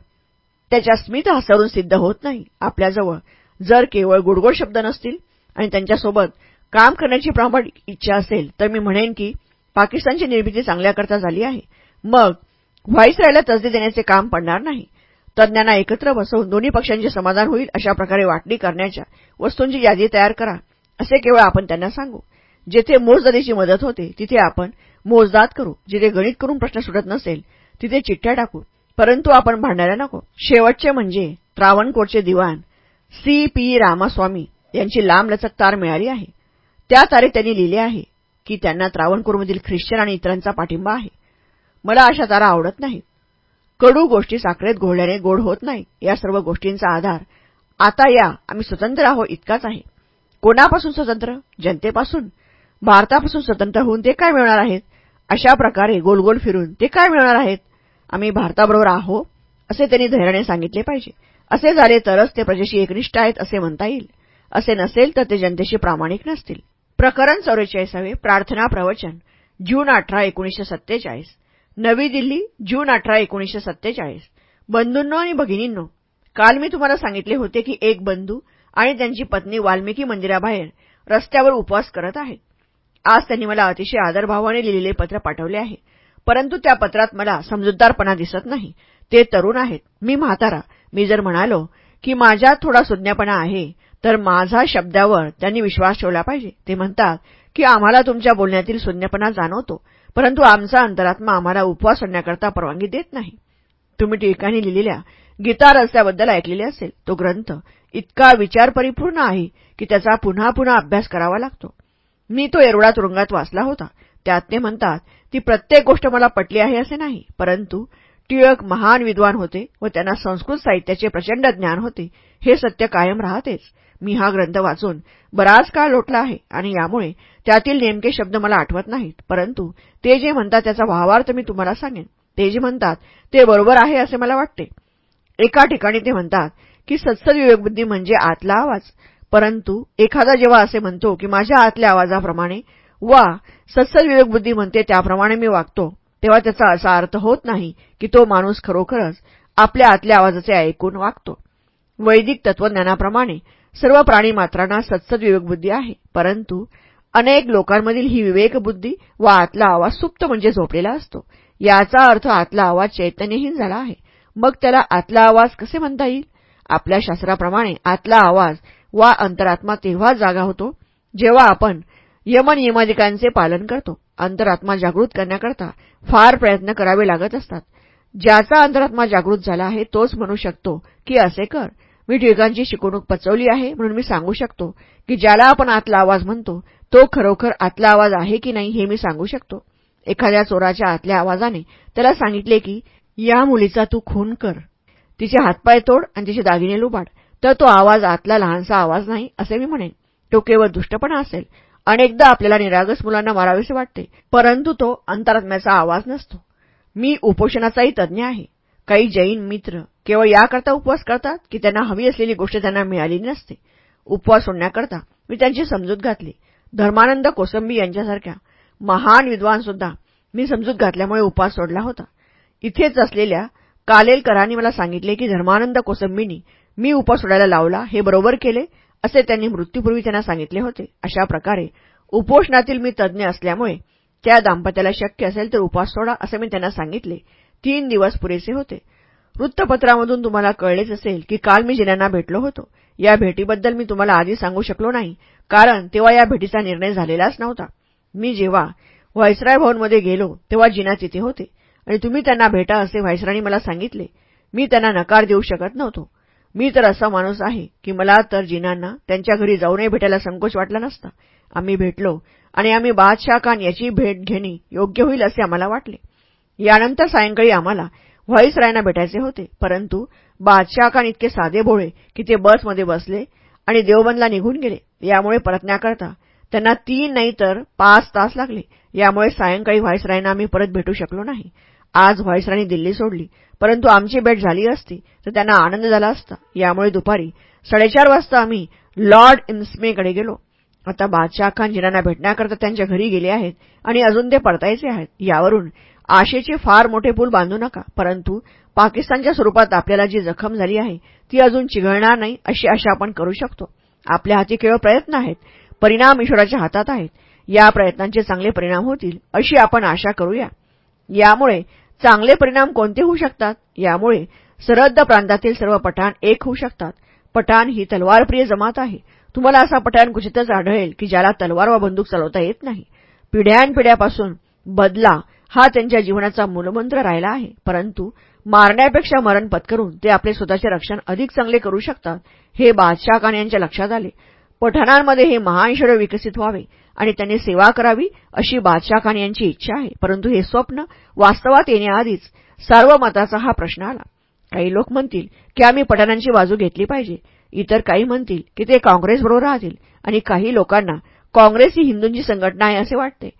त्याच्या स्मित हासावरून सिद्ध होत नाही. आपल्याजवळ जर केवळ गुडगोड शब्द नसतील आणि त्यांच्यासोबत काम करण्याची प्रामाणिक इच्छा असेल तर मी म्हणेन की पाकिस्तानची निर्मिती चांगल्याकरता झाली आहे. मग व्हाईसरायला तसदी देण्याचे काम पडणार नाही. तज्ञांना एकत्र बसवून दोन्ही पक्षांचे समाधान होईल अशा प्रकारे वाटणी करण्याच्या वस्तूंची यादी तयार करा असे केवळ आपण त्यांना सांगू. जेथे मूळ मोजदादीची मदत होते तिथे आपण मोजदाद करू जिथे गणित करून प्रश्न सुटत नसेल तिथे चिठ्ठ्या टाकू. परंतु आपण भांडायला नको. शेवटचे म्हणजे त्रावणकोरचे दिवाण सी. पी. रामास्वामी यांची लांबलचक तार मिळाली आहे. त्या तारे त्यांनी लिहिले आहे की त्यांना त्रावणकोरमधील ख्रिश्चन आणि इतरांचा पाठिंबा आहे. मला अशा तारा आवडत नाहीत. कडू गोष्टी साखरेत घोळल्याने गोड होत नाही या सर्व गोष्टींचा आधार. आता या आम्ही स्वतंत्र आहो इतकाच आहे. कोणापासून स्वतंत्र? जनतेपासून. भारतापासून स्वतंत्र होऊन ते काय मिळणार आहेत? अशा प्रकारे गोलगोल फिरून ते काय मिळणार आहेत? आम्ही भारताबरोबर आहो असे त्यांनी धैर्याने सांगितले पाहिजे. असे झाले तरच ते प्रजेशी एकनिष्ठ आहेत असे म्हणता येईल. असे नसेल तर ते जनतेशी प्रामाणिक नसतील. प्रकरण चौवेचाळीसावे प्रार्थना प्रवचन जून अठरा एकोणीसशे सत्तेचाळीस. नवी दिल्ली जून अठरा एकोणीसशे सत्तेचाळीस. बंधूंनो आणि भगिनींनो काल मी तुम्हाला सांगितले होते की एक बंधू आणि त्यांची पत्नी वाल्मिकी मंदिराबाहेर रस्त्यावर उपवास करत आहेत. आज त्यांनी मला अतिशय आदरभावाने लिहिलेले पत्र पाठवले आहे. परंतु त्या पत्रात मला समजूतदारपणा दिसत नाही. ते तरुण आहेत. मी म्हातारा. मी जर म्हणालो की माझ्यात थोडा सुज्ञपणा आहे तर माझा शब्दावर त्यांनी विश्वास ठेवला पाहिजे. ते म्हणतात की आम्हाला तुमच्या बोलण्यातील सुज्ञपणा जाणवतो परंतु आमचा अंतरात्मा आम्हाला उपवास सोडण्याकरता परवानगी देत नाही. तुम्ही टिळकांनी लिहिलेल्या गीता रस्त्याबद्दल ऐकलेले असेल. तो ग्रंथ इतका विचार परिपूर्ण आहे की त्याचा पुन्हा पुन्हा अभ्यास करावा लागतो. मी तो एरवडा तुरुंगात वाचला होता. त्यात ते म्हणतात ती प्रत्येक गोष्ट मला पटली आहे असे नाही. परंतु टिळक महान विद्वान होते व त्यांना संस्कृत साहित्याचे प्रचंड ज्ञान होते. हे सत्य कायम राहतेच. मी हा ग्रंथ वाचून बराच काळ लोटला आहे आणि यामुळे त्यातील नेमके शब्द मला आठवत नाहीत. परंतु ते जे म्हणतात त्याचा भावार्थ मी तुम्हाला सांगेन. ते जे म्हणतात ते बरोबर आहे असे मला वाटते. एका ठिकाणी ते म्हणतात की सत्सद विवेकबुद्धी म्हणजे आतला आवाज. परंतु एखादा जेव्हा असे म्हणतो की माझ्या आतल्या आवाजाप्रमाणे वा सत्सद विवेकबुद्धी म्हणते त्याप्रमाणे मी वागतो तेव्हा त्याचा असा अर्थ होत नाही की तो माणूस खरोखरच आपल्या आतल्या आवाजाचे ऐकून वागतो. वैदिक तत्वज्ञानाप्रमाणे सर्व प्राणीमात्रांना सत्सद विवेकबुद्धी आहे परंतु अनेक लोकांमधील ही विवेकबुद्धी व आतला आवाज सुप्त म्हणजे झोपलेला असतो. याचा अर्थ आतला आवाज चैतन्यहीन झाला आहे. मग त्याला आतला आवाज कसे म्हणता येईल? आपल्या शास्त्राप्रमाणे आतला आवाज वा अंतरात्मा तेव्हा जागा होतो जेव्हा आपण यमनियमाधिकांचे पालन करतो. अंतरात्मा जागृत करण्याकरता फार प्रयत्न करावे लागत असतात. ज्याचा अंतरात्मा जागृत झाला आहे तोच म्हणू शकतो की असे कर. मी टिळकांची शिकवणूक पचवली आहे म्हणून मी सांगू शकतो की ज्याला आपण आतला आवाज म्हणतो तो खरोखर आतला आवाज आहे की नाही हे मी सांगू शकतो. एखाद्या चोराच्या आतल्या आवाजाने त्याला सांगितले की या मुलीचा तू खून कर. तिचे हातपाय तोड आणि तिचे दागिने लुबाड. तर तो आवाज आतला लहानसा आवाज नाही असे मी म्हणेन. तो केवळ दुष्टपणा असेल. अनेकदा आपल्याला निरागस मुलांना मारावेसे वाटते परंतु तो अंतरात्म्याचा आवाज नसतो. मी उपोषणाचाही तज्ज्ञ आहे. काही जैन मित्र केवळ याकरता उपवास करतात की त्यांना हवी असलेली गोष्ट त्यांना मिळाली नसते. उपवास सोडण्याकरता मी त्यांची समजूत घातली. धर्मानंद कोसंबी यांच्यासारख्या महान विद्वानसुद्धा मी समजूत घातल्यामुळे उपवास सोडला होता. इथेच असलेल्या कालेलकरांनी मला सांगितले की धर्मानंद कोसंबींनी मी उपास सोडायला लावला हे बरोबर केले असे त्यांनी मृत्यूपूर्वी त्यांना सांगितले होते. अशा प्रकारे उपोषणातील मी तज्ज्ञ असल्यामुळे त्या दाम्पत्याला शक्य असेल तर उपास सोडा असे मी त्यांना सांगितले. तीन दिवस पुरेसे होते. वृत्तपत्रामधून तुम्हाला कळलेच असेल की काल मी जिन्यांना भेटलो होतो. या भेटीबद्दल मी तुम्हाला आधी सांगू शकलो नाही कारण तेव्हा या भेटीचा निर्णय झालेलाच नव्हता. मी जेव्हा व्हायसराय भवनमध्ये गेलो तेव्हा जिना तिथे होते. आणि तुम्ही त्यांना भेटा असे व्हायसरायनी मला सांगितले. मी त्यांना नकार देऊ शकत नव्हतो. मी तर असा माणूस आहे की मला तर जिनांना त्यांच्या घरी जाऊनही भेटायला संकोच वाटला नसता. आम्ही भेटलो आणि आम्ही बादशाह खान याची भेट घेणे योग्य होईल असे आम्हाला वाटले. यानंतर सायंकाळी आम्हाला व्हॉईसरायना भेटायचे होते. परंतु बादशाह खान इतके साधे भोळे की ते बसमध्ये बसले आणि देवबंदला निघून गेले. यामुळे परतण्याकरता त्यांना तीन नाही तर पाच तास लागले. यामुळे सायंकाळी व्हाईसरायना आम्ही परत भेटू शकलो नाही. आज व्हाईसरायनी दिल्ली सोडली परंतु आमची भेट झाली असती तर त्यांना आनंद झाला असता. यामुळे दुपारी साडेचार वाजता आम्ही लॉर्ड इन्स्मेकडे गेलो. आता बादशाह खान जिनांना भेटण्याकरता त्यांच्या घरी गेले आहेत आणि अजून ते परतायचे आहेत. यावरून आशेचे फार मोठे पूल बांधू नका परंतु पाकिस्तानच्या स्वरूपात आपल्याला जी जखम झाली आहे ती अजून चिघळणार नाही अशी आशा आपण करू शकतो. आपल्या हाती केवळ प्रयत्न आहेत परिणाम ईश्वराच्या हातात आहेत. या प्रयत्नांचे चांगले परिणाम होतील अशी आपण आशा करूया. यामुळे चांगले परिणाम कोणते होऊ शकतात? यामुळे सरहद्द प्रांतातील सर्व पठाण एक होऊ शकतात. पठाण ही तलवारप्रिय जमात आहे. तुम्हाला असा पठाण कुचितच आढळेल की ज्याला तलवार व बंदूक चालवता येत नाही. पिढ्यानपिढ्यापासून बदला हा त्यांच्या जीवनाचा मूलमंत्र राहिला आहे. परंतु मारण्यापेक्षा मरण पत्करून ते आपले स्वतःचे रक्षण अधिक चांगले करू शकतात हे बादशाह खान यांच्या लक्षात आले. पठाणांमध्ये हे महाईश्वर विकसित व्हावे. आणि त्यांनी सेवा करावी अशी बादशाह खान यांची इच्छा आहे. परंतु हे स्वप्न वास्तवात येण्याआधीच सार्वमताचा हा प्रश्न आला. काही लोक म्हणतील की आम्ही पठाणांची बाजू घेतली पाहिजे. इतर काही म्हणतील की ते काँग्रेसबरोबर राहतील. आणि काही लोकांना काँग्रेस ही हिंदूंची संघटना आहे असे वाटते.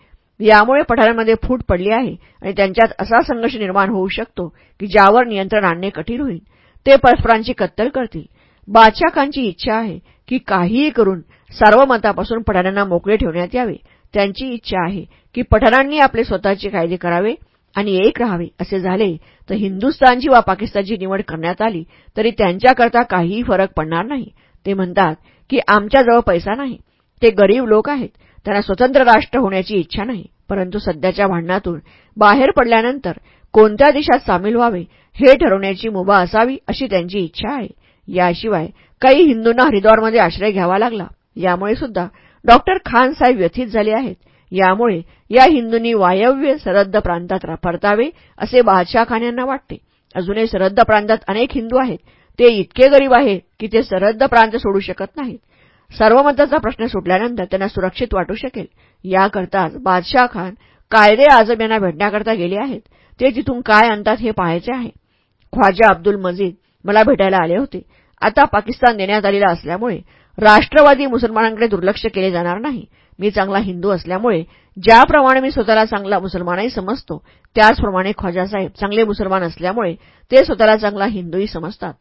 यामुळे पठाणांमध्ये फूट पडली आहे आणि त्यांच्यात असा संघर्ष निर्माण होऊ शकतो की ज्यावर नियंत्रण आणणे कठीण होईल. ते परस्परांची कत्तल करतील. बादशाह खानची इच्छा आहे की काहीही करून सार्वमतापासून पठाणांना मोकळे ठेवण्यात यावे. त्यांची इच्छा आहे की पठाणांनी आपले स्वतःचे कायदे करावे आणि एक राहावे. असे झाले तर हिंदुस्थानची वा पाकिस्तानची निवड करण्यात आली तरी त्यांच्याकरता काहीही फरक पडणार नाही. ते म्हणतात की आमच्याजवळ पैसा नाही. ते गरीब लोक आहेत. त्यांना स्वतंत्र राष्ट्र होण्याची इच्छा नाही. परंतु सध्याच्या भांडणातून बाहेर पडल्यानंतर कोणत्या देशात सामील व्हावे हे ठरवण्याची मुभा असावी अशी त्यांची इच्छा आहे. याशिवाय काही हिंदूंना हरिद्वारमध्ये आश्रय घ्यावा लागला. यामुळे सुद्धा डॉक्टर खान साहेब व्यथित झाले आहेत. यामुळे या हिंदूंनी वायव्य सरहद्द प्रांतात परतावे असे बादशाह खान यांना वाटते. अजूनही सरहद्द प्रांतात अनेक हिंदू आहेत. ते इतके गरीब आहेत की ते सरहद्द प्रांत सोडू शकत नाहीत. सर्वमताचा प्रश्न सुटल्यानंतर त्यांना सुरक्षित वाटू शकेल. याकरताच बादशाह खान कायदे आजम यांना भेटण्याकरता गेले आहेत. ते तिथून काय आणतात हे पाहायचे आहे. ख्वाजा अब्दुल मजीद मला भेटायला आले होते. आता पाकिस्तान देण्यात आलेला असल्यामुळे राष्ट्रवादी मुसलमानांकडे दुर्लक्ष केले जाणार नाही. मी चांगला हिंदू असल्यामुळे ज्याप्रमाणे मी स्वतःला चांगला मुसलमानही समजतो त्याचप्रमाणे ख्वाजासाहेब चांगले मुसलमान असल्यामुळे ते स्वतःला चांगला हिंदूही समजतात.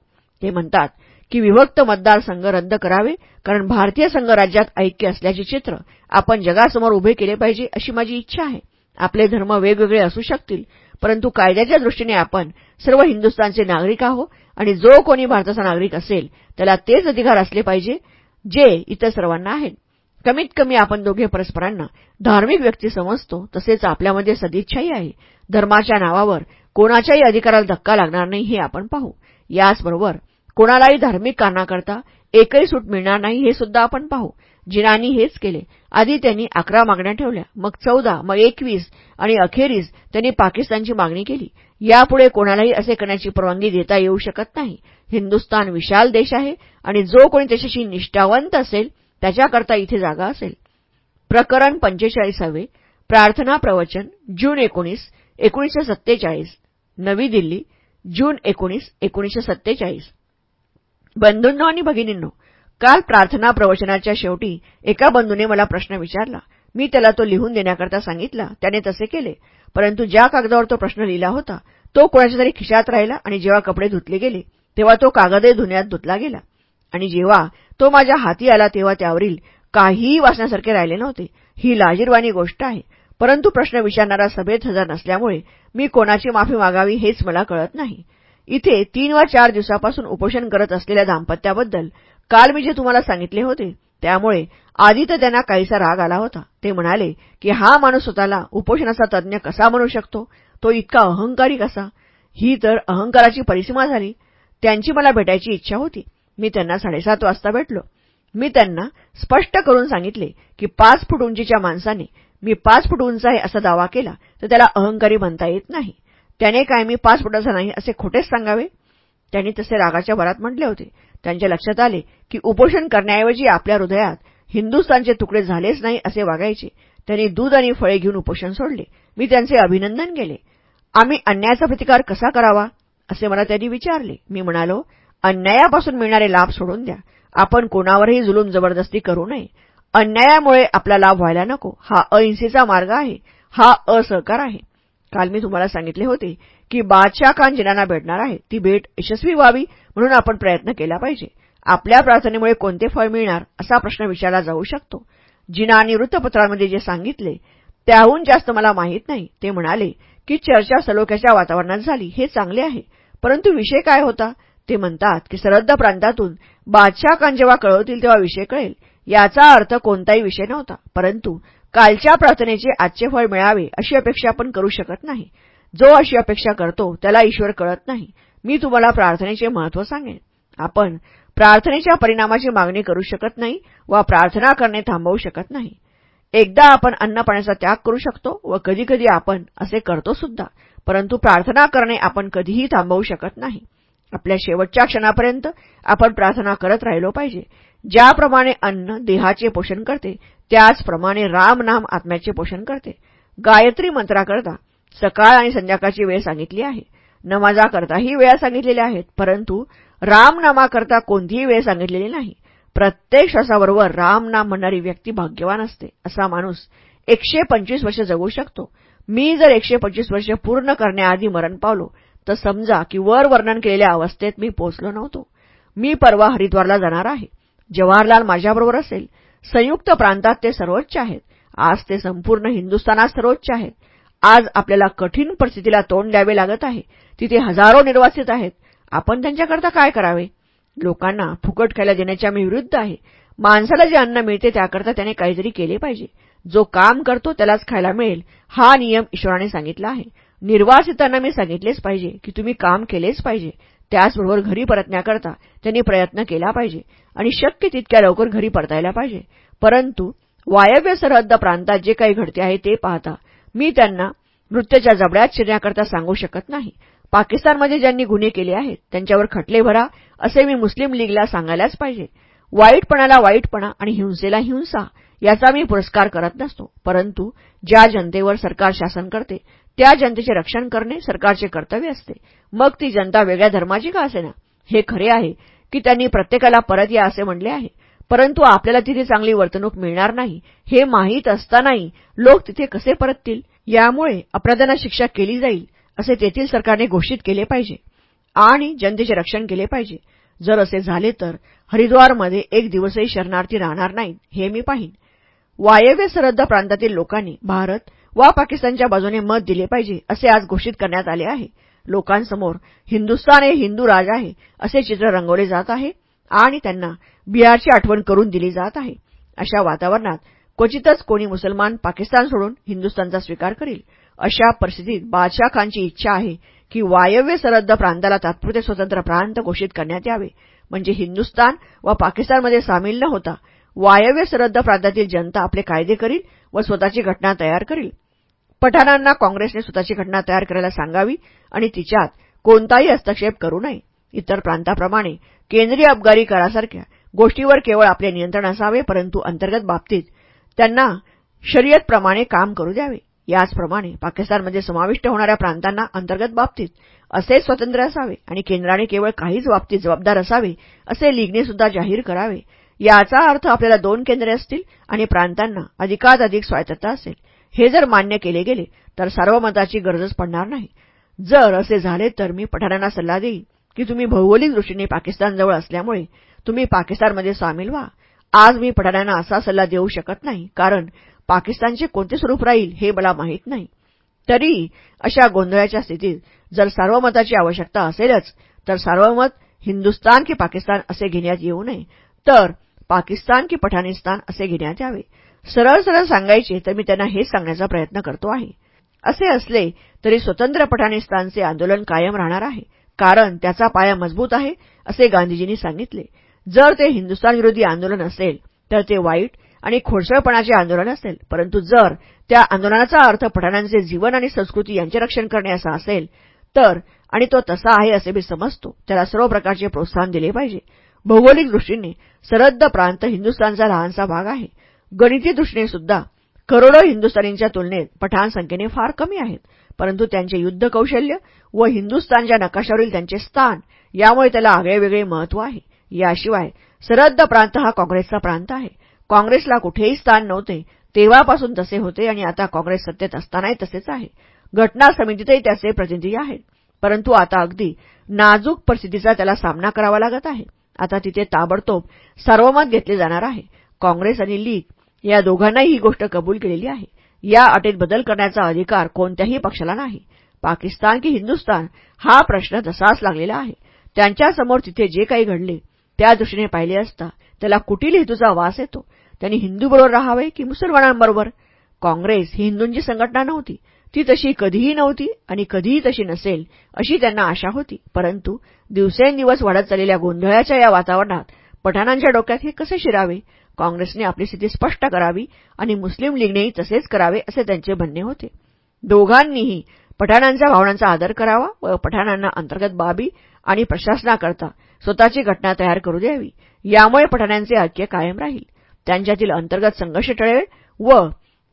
ते म्हणतात की विभक्त मतदारसंघ रद्द करावे कारण भारतीय संघ राज्यात ऐक्य असल्याचे चित्र आपण जगासमोर उभे केले पाहिजे अशी माझी इच्छा आहे. आपले धर्म वेगवेगळे असू शकतील परंतु कायद्याच्या दृष्टीने आपण सर्व हिंदुस्थानचे नागरिक आहोत आणि जो कोणी भारताचा नागरिक असेल त्याला तेच अधिकार असले पाहिजे जे इतर सर्वांना आहेत. कमीत कमी आपण दोघे परस्परांना धार्मिक व्यक्ती समजतो तसेच आपल्यामध्ये सदिच्छाही आहे. धर्माच्या नावावर कोणाच्याही अधिकाराला धक्का लागणार नाही हे आपण पाहू. याचबरोबर कोणालाही धार्मिक कारणाकरता एकही सूट मिळणार नाही हे सुद्धा आपण पाहू. जिनांनी हेच केले. आधी त्यांनी अकरा मागण्या ठेवल्या. मग चौदा मग एकवीस आणि अखेरीस त्यांनी पाकिस्तानची मागणी केली. यापुढे कोणालाही असे करण्याची परवानगी देता येऊ शकत नाही. हिंदुस्तान विशाल देश आहे आणि जो कोणी त्याच्याशी निष्ठावंत असेल त्याच्याकरता इथे जागा असेल. प्रकरण पंचेचाळीसावे. प्रार्थना प्रवचन जून एकोणीस एकोणीसशे सत्तेचाळीस. नवी दिल्ली जून एकोणीस एकोणीसशे सत्तेचाळीस. बंधूंनो आणि भगिनींनो काल प्रार्थना प्रवचनाच्या शेवटी एका बंधूने मला प्रश्न विचारला. मी त्याला तो लिहून देण्याकरता सांगितला. त्याने तसे केले. परंतु ज्या कागदावर तो प्रश्न लिहिला होता तो कोणाच्या तरी खिशात राहिला आणि जेव्हा कपडे धुतले गेले तेव्हा तो कागदही धुण्यात धुतला गेला. आणि जेव्हा तो माझ्या हाती आला तेव्हा त्यावरील काहीही वाचण्यासारखे राहिले नव्हते. ही लाजीरवाणी गोष्ट आहे. परंतु प्रश्न विचारणारा सभेत हजर नसल्यामुळे मी कोणाची माफी मागावी हेच मला कळत नाही. इथे तीन वा चार दिवसापासून उपोषण करत असलेल्या दाम्पत्याबद्दल काल मी जे तुम्हाला सांगितले होते त्यामुळे आधी तर त्यांना काहीसा राग आला होता. ते म्हणाले की हा माणूस स्वतःला उपोषणाचा तज्ज्ञ कसा म्हणू शकतो? तो इतका अहंकारी कसा? ही तर अहंकाराची परिसीमा झाली. त्यांची मला भेटायची इच्छा होती. मी त्यांना साडेसात वाजता भेटलो. मी त्यांना स्पष्ट करून सांगितले की पाच फूट उंचीच्या माणसाने मी पाच फूट उंच आहे असा दावा केला तर त्याला अहंकारी म्हणता येत नाही. त्याने काय मी पाच फुटाचा नाही असे खोटेच सांगावे? त्यांनी तसे रागाच्या भरात म्हटले होते. त्यांच्या लक्षात आले की उपोषण करण्याऐवजी आपल्या हृदयात हिंदुस्थानचे तुकडे झालेच नाही असे वागायचे. त्यांनी दूध आणि फळे घेऊन उपोषण सोडले. मी त्यांचे अभिनंदन केले. आम्ही अन्यायाचा प्रतिकार कसा करावा? असे मला त्यांनी विचारले. मी म्हणालो अन्यायापासून मिळणारे लाभ सोडून द्या. आपण कोणावरही जुलूम जबरदस्ती करू नये. अन्यायामुळे आपला लाभ व्हायला नको. हा अहिंसेचा मार्ग आहे. हा असहकार आहे. काल मी तुम्हाला सांगितले होते की बादशाह खान जिनांना भेटणार आहे. ती भेट यशस्वी व्हावी म्हणून आपण प्रयत्न केला पाहिजे. आपल्या प्रार्थनेमुळे कोणते फळ मिळणार असा प्रश्न विचारला जाऊ शकतो. जिनांनी वृत्तपत्रांमध्ये जे सांगितले त्याहून जास्त मला माहीत नाही. ते म्हणाले की चर्चा सलोख्याच्या वातावरणात झाली हे चांगले आहे. परंतु विषय काय होता? ते म्हणतात की सरहद्द प्रांतातून बादशाह कान जेव्हा कळवतील तेव्हा विषय कळेल. याचा अर्थ कोणताही विषय नव्हता. परंतु कालच्या प्रार्थनेचे आजचे फळ मिळावे अशी अपेक्षा आपण करू शकत नाही. जो अशी अपेक्षा करतो त्याला ईश्वर कळत नाही. मी तुम्हाला प्रार्थनेचे महत्त्व सांगेन. आपण प्रार्थनेच्या परिणामाची मागणी करू शकत नाही वा प्रार्थना करणे थांबवू शकत नाही. एकदा आपण अन्नपाण्याचा त्याग करू शकतो व कधीकधी आपण असे करतो सुद्धा परंतु प्रार्थना करणे आपण कधीही थांबवू शकत नाही. आपल्या शेवटच्या क्षणापर्यंत आपण प्रार्थना करत राहिलो पाहिजे. ज्याप्रमाणे अन्न देहाचे पोषण करते त्याचप्रमाणे रामनाम आत्म्याचे पोषण करते. गायत्री मंत्राकरता सकाळ आणि संध्याकाळची वेळ सांगितली आहे. नमाजाकरताही वेळा सांगितलेल्या आहेत परंतु रामनामाकरता कोणतीही वेळ सांगितलेली नाही. प्रत्येक श्वासाबरोबर रामनाम म्हणणारी व्यक्ती भाग्यवान असते असा माणूस एकशे पंचवीस वर्ष जगू शकतो. मी जर एकशे पंचवीस वर्ष पूर्ण करण्याआधी मरण पावलो तर समजा की वर वर्णन केलेल्या अवस्थेत मी पोचलो नव्हतो. मी परवा हरिद्वारला जाणार आहे. जवाहरलाल माझ्याबरोबर असेल. संयुक्त प्रांतात ते सर्वोच्च आहेत. आज ते संपूर्ण हिंदुस्थानात सर्वोच्च आहेत. आज आपल्याला कठीण परिस्थितीला तोंड द्यावे लागत आहे. तिथे हजारो निर्वासित आहेत. आपण त्यांच्याकरता काय करावे? लोकांना फुकट खायला देण्याच्या मी विरुद्ध आहे. माणसाला जे अन्न मिळते त्याकरता त्याने काहीतरी केले पाहिजे. जो काम करतो त्यालाच खायला मिळेल हा नियम ईश्वराने सांगितला आहे. निर्वासितांना मी सांगितलेच पाहिजे की तुम्ही काम केलेच पाहिजे. त्याचबरोबर घरी परतण्याकरता त्यांनी प्रयत्न केला पाहिजे. आणि शक्य तितक्या लवकर घरी परतायला पाहिजे. परंतु वायव्य सरहद्द प्रांतात जे काही घडते आहे ते पाहता मी त्यांना मृत्यूच्या जबड्यात शिरण्याकरता सांगू शकत नाही. पाकिस्तानमध्ये ज्यांनी गुन्हे केले आहेत त्यांच्यावर खटले भरा असे मी मुस्लिम लीगला सांगायलाच पाहिजे. वाईटपणाला वाईटपणा आणि हिंसेला हिंसा याचा मी पुरस्कार करत नसतो. परंतु ज्या जनतेवर सरकार शासन करते त्या जनतेचे रक्षण करणे सरकारचे कर्तव्य असते. मग ती जनता वेगळ्या धर्माची का असेना? हे खरे आहे की त्यांनी प्रत्येकाला परत या असे म्हणले आहे. परंतु आपल्याला तिथे चांगली वर्तणूक मिळणार नाही हे माहीत असतानाही लोक तिथे कसे परततील? यामुळे अपराधांना शिक्षा केली जाईल. असे तेथील सरकारने घोषित केले पाहिजे आणि जनतेचे रक्षण केले पाहिजे. जर असे झाले तर हरिद्वारमध्ये एक दिवसही शरणार्थी राहणार नाहीत हे मी पाहीन. वायव्य सरहद्द प्रांतातील लोकांनी भारत वा पाकिस्तानच्या बाजूने मत दिले पाहिजे असे आज घोषित करण्यात आले आहे. लोकांसमोर हिंदुस्तान हे हिंदू राज आहे असे चित्र रंगवले जात आहे आणि त्यांना बिहारची आठवण करून दिली जात आहे. अशा वातावरणात क्वचितच कोणी मुसलमान पाकिस्तान सोडून हिंदुस्तानचा स्वीकार करील. अशा परिस्थितीत बादशाह खानची इच्छा आहे की वायव्य सरहद्द प्रांताला तात्पुरते स्वतंत्र प्रांत घोषित करण्यात यावे. म्हणजे हिंदुस्तान व पाकिस्तानमध्ये सामील न होता वायव्य सरहद्द प्रांतातील जनता आपले कायदे करील व स्वतःची घटना तयार करील. पठाणांना काँग्रेसने स्वतःची घटना तयार करायला सांगावी आणि तिच्यात कोणताही हस्तक्षेप करू नये. इतर प्रांताप्रमाणे केंद्रीय अबगारी करासारख्या गोष्टीवर केवळ आपले नियंत्रण असावे परंतु अंतर्गत बाबतीत त्यांना शर्यतप्रमाणे काम करू द्यावे. याचप्रमाणे पाकिस्तानमध्ये म्हणजे समाविष्ट होणाऱ्या प्रांतांना अंतर्गत बाबतीत असे स्वतंत्र असावे आणि केंद्राने केवळ काहीच बाबतीत जबाबदार असावे असे लीगने सुद्धा जाहीर करावे. याचा अर्थ आपल्याला दोन केंद्रे असतील आणि प्रांतांना अधिकाधिक स्वायत्तता असेल. हे जर मान्य केले गेले तर सार्वमताची गरजच पडणार नाही. जर असे झाले तर मी पठाणांना सल्ला देईन की तुम्ही भौगोलिक दृष्टीने पाकिस्तानजवळ असल्यामुळे तुम्ही पाकिस्तानमध्ये सामील व्हा. आज मी पठाणांना असा सल्ला देऊ शकत नाही कारण पाकिस्तानचे कोणते स्वरूप राहील हे मला माहीत नाही. तरी अशा गोंधळाच्या स्थितीत जर सार्वमताची आवश्यकता असेलच तर सार्वमत हिंदुस्तान की पाकिस्तान असे घेण्यात येऊ नये तर पाकिस्तान की पठाणिस्तान असे घेण्यात यावे. सरळ सरळ सांगायचे तर मी त्यांना हेच सांगण्याचा प्रयत्न करतो आहे. असे असले तरी स्वतंत्र पठाणिस्तानचे आंदोलन कायम राहणार आहे कारण त्याचा पाया मजबूत आहे असे गांधीजींनी सांगितले. जर ते हिंदुस्तान विरोधी आंदोलन असेल तर ते वाईट आणि खोडसळपणाचे आंदोलन असेल. परंतु जर त्या आंदोलनाचा अर्थ पठाणांचे जीवन आणि संस्कृती यांचे रक्षण करणे असा असेल तर आणि तो तसा आहे असे मी समजतो त्याला सर्व प्रकारचे प्रोत्साहन दिले पाहिजे. भौगोलिक दृष्टीने सरहद्द प्रांत हिंदुस्थानचा लहानसा भाग आहे. गणिती दृष्टीने सुद्धा करोडो हिंदुस्थानींच्या तुलनेत पठाण संख्येने फार कमी आहेत. परंतु त्यांचे युद्ध कौशल्य व हिंदुस्थानच्या नकाशावरील त्यांचे स्थान यामुळे त्याला आगळेवेगळे महत्त्व आहे. याशिवाय सरहद्द प्रांत हा काँग्रेसचा प्रांत आहे. काँग्रेसला कुठेही स्थान नव्हते. तेव्हापासून तसे होते आणि आता काँग्रेस सत्तेत असतानाही तसेच आहे. घटना समितीतही त्याचे प्रतिनिधी आहेत. परंतु आता अगदी नाजूक परिस्थितीचा त्याला सामना करावा लागत आहे. आता तिथे ताबडतोब सर्वमत घेतले जाणार आहे. काँग्रेस आणि लीग या दोघांनाही ही गोष्ट कबूल केलेली आहे. या अटीत बदल करण्याचा अधिकार कोणत्याही पक्षाला नाही. पाकिस्तान की हिंदुस्तान हा प्रश्न तसाच लागलेला आहे. त्यांच्यासमोर तिथे जे काही घडले त्या दृष्टीने पाहिले असता त्याला कुटील हेतूचा वास येतो. त्यांनी हिंदूबरोबर राहावे की मुसलमानांबरोबर? काँग्रेस ही हिंदूंची संघटना नव्हती. ती तशी कधीही नव्हती आणि कधीही तशी नसेल अशी त्यांना आशा होती. परंतु दिवसेंदिवस वाढत चाललेल्या गोंधळाच्या या वातावरणात पठाणांच्या डोक्यात हे कसे शिरावे? काँग्रेसने आपली स्थिती स्पष्ट करावी आणि मुस्लिम लीगनेही तसेच करावे असे त्यांचे म्हणणे होते. दोघांनीही पठाणांच्या भावनांचा आदर करावा व पठाणांना अंतर्गत बाबी आणि प्रशासनाकरता स्वतःची घटना तयार करू द्यावी. यामुळे पठाण्यांचे ऐक्य कायम राहील. त्यांच्यातील अंतर्गत संघर्ष टळेल व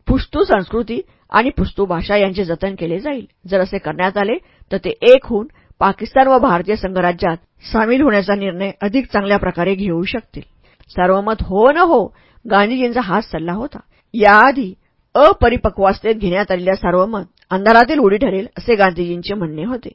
पुस्तू संस्कृती आणि पुस्तू भाषा यांचे जतन केले जाईल. जर असे करण्यात आले तर ते एक होऊन पाकिस्तान व भारतीय संघराज्यात सामील होण्याचा निर्णय अधिक चांगल्या प्रकारे घेऊ शकतील. सार्वमत हो न हो गांधीजींचा हाच सल्ला होता. याआधी अपरिपक्वावस्थेत घेण्यात आलेल्या सार्वमत अंधारातील उडी ठरेल असे गांधीजींचे म्हणणे होते.